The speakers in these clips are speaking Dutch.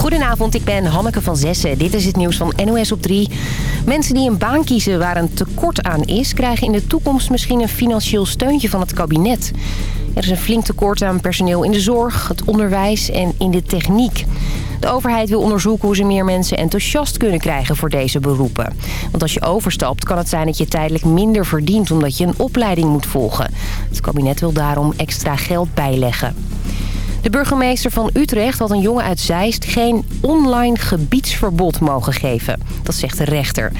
Goedenavond, ik ben Hanneke van Zessen. Dit is het nieuws van NOS op 3. Mensen die een baan kiezen waar een tekort aan is... krijgen in de toekomst misschien een financieel steuntje van het kabinet. Er is een flink tekort aan personeel in de zorg, het onderwijs en in de techniek. De overheid wil onderzoeken hoe ze meer mensen enthousiast kunnen krijgen voor deze beroepen. Want als je overstapt kan het zijn dat je tijdelijk minder verdient omdat je een opleiding moet volgen. Het kabinet wil daarom extra geld bijleggen. De burgemeester van Utrecht had een jongen uit Zeist geen online gebiedsverbod mogen geven. Dat zegt de rechter.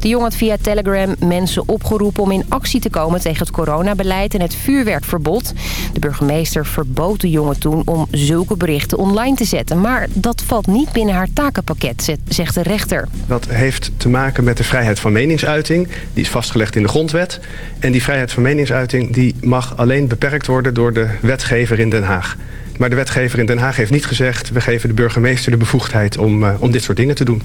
De jongen had via Telegram mensen opgeroepen om in actie te komen tegen het coronabeleid en het vuurwerkverbod. De burgemeester verbood de jongen toen om zulke berichten online te zetten. Maar dat valt niet binnen haar takenpakket, zegt de rechter. Dat heeft te maken met de vrijheid van meningsuiting. Die is vastgelegd in de grondwet. En die vrijheid van meningsuiting die mag alleen beperkt worden door de wetgever in Den Haag. Maar de wetgever in Den Haag heeft niet gezegd... we geven de burgemeester de bevoegdheid om, uh, om dit soort dingen te doen.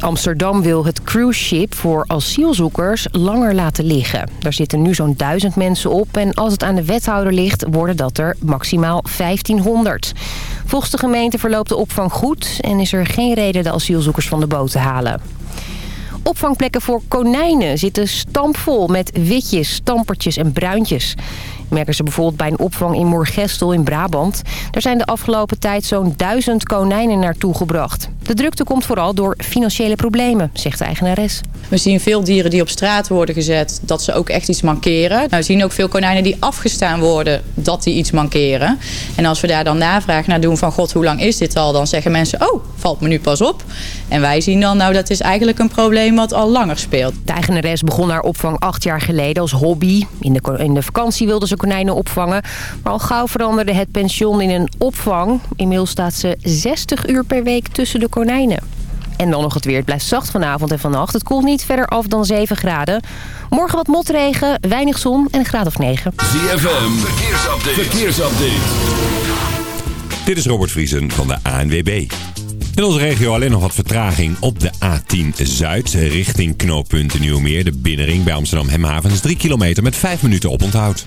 Amsterdam wil het cruise ship voor asielzoekers langer laten liggen. Daar zitten nu zo'n duizend mensen op en als het aan de wethouder ligt... worden dat er maximaal 1500. Volgens de gemeente verloopt de opvang goed... en is er geen reden de asielzoekers van de boot te halen. Opvangplekken voor konijnen zitten stampvol met witjes, stampertjes en bruintjes merken ze bijvoorbeeld bij een opvang in Moergestel in Brabant. Daar zijn de afgelopen tijd zo'n duizend konijnen naartoe gebracht. De drukte komt vooral door financiële problemen, zegt de eigenares. We zien veel dieren die op straat worden gezet, dat ze ook echt iets mankeren. Nou, we zien ook veel konijnen die afgestaan worden, dat die iets mankeren. En als we daar dan navraag naar doen van god, hoe lang is dit al? Dan zeggen mensen, oh, valt me nu pas op. En wij zien dan, nou dat is eigenlijk een probleem wat al langer speelt. De eigenares begon haar opvang acht jaar geleden als hobby. In de, in de vakantie wilde ze konijnen opvangen. Maar al gauw veranderde het pension in een opvang. Inmiddels staat ze 60 uur per week tussen de konijnen. En dan nog het weer. Het blijft zacht vanavond en vannacht. Het koelt niet verder af dan 7 graden. Morgen wat motregen, weinig zon en een graad of 9. ZFM, verkeersupdate. verkeersupdate. Dit is Robert Vriesen van de ANWB. In onze regio alleen nog wat vertraging op de A10 Zuid richting knooppunt Nieuwmeer. De binnenring bij Amsterdam Hemhavens 3 kilometer met 5 minuten op onthoud.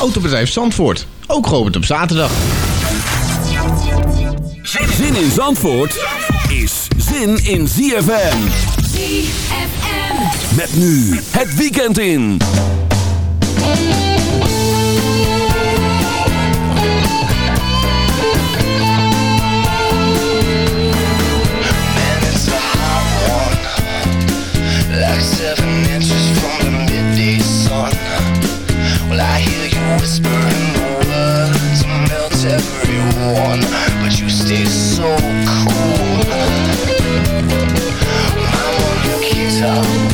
Autobedrijf Zandvoort, ook geopend op zaterdag. Zin in Zandvoort is zin in ZFM. ZFM. Met nu het weekend in. Whispering words melt everyone, but you stay so cool. My Mona guitar,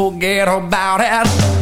forget about it.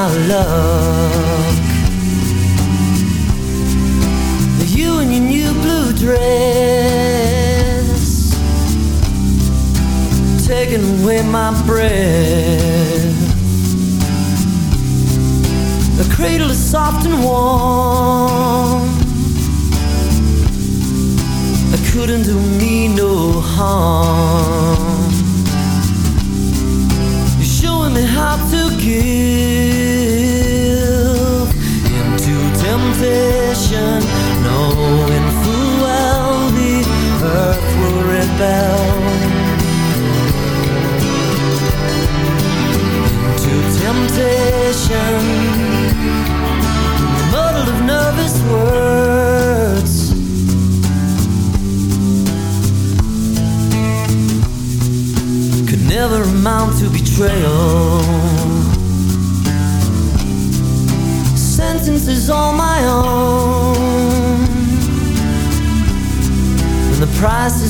our love.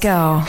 Let's go.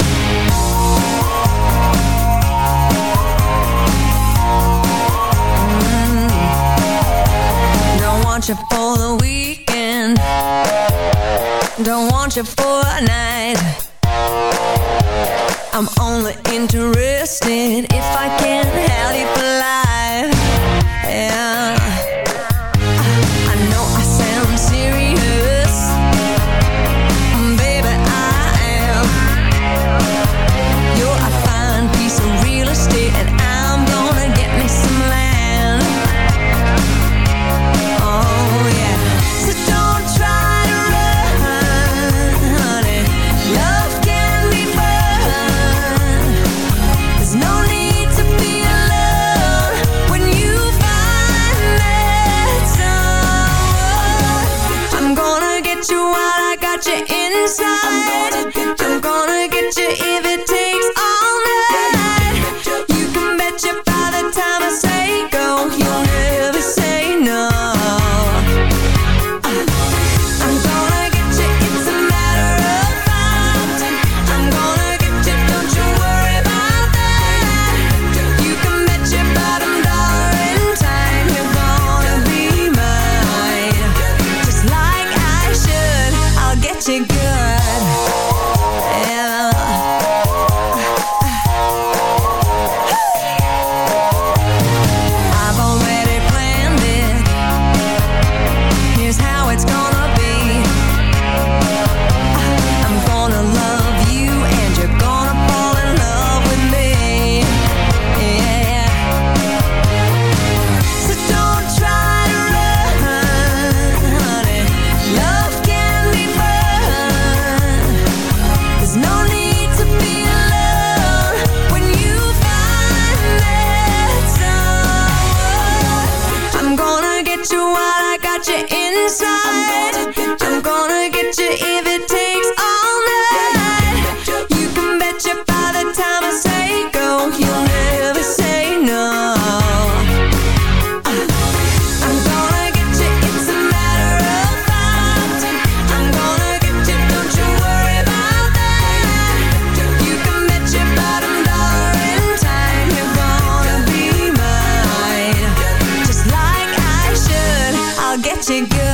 to you.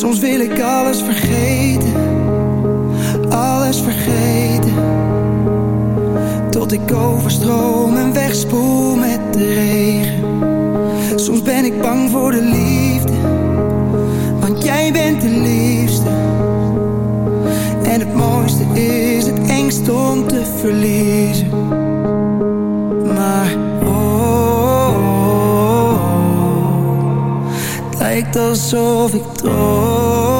Soms wil ik alles vergeten, alles vergeten. Tot ik overstroom en wegspoel met de regen. Soms ben ik bang voor de liefde, want jij bent de liefste. En het mooiste is het engst om te verliezen. alsof ik droom.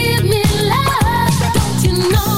give me love, don't you know?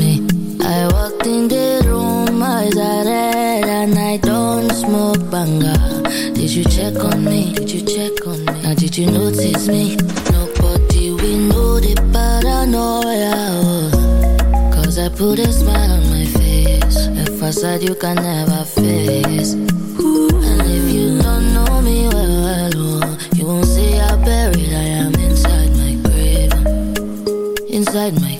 me I walked in the room, eyes are red And I don't smoke banga Did you check on me? Did you check on me? Now did you notice me? Nobody we know the paranoia oh. Cause I put a smile on my face A facade you can never face And if you don't know me well, well oh, You won't see how buried I am inside my grave Inside my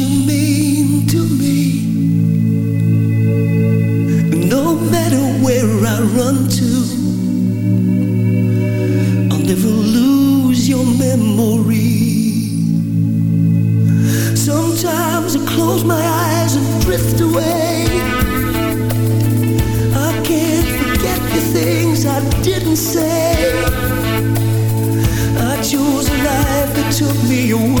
say I chose a life that took me away.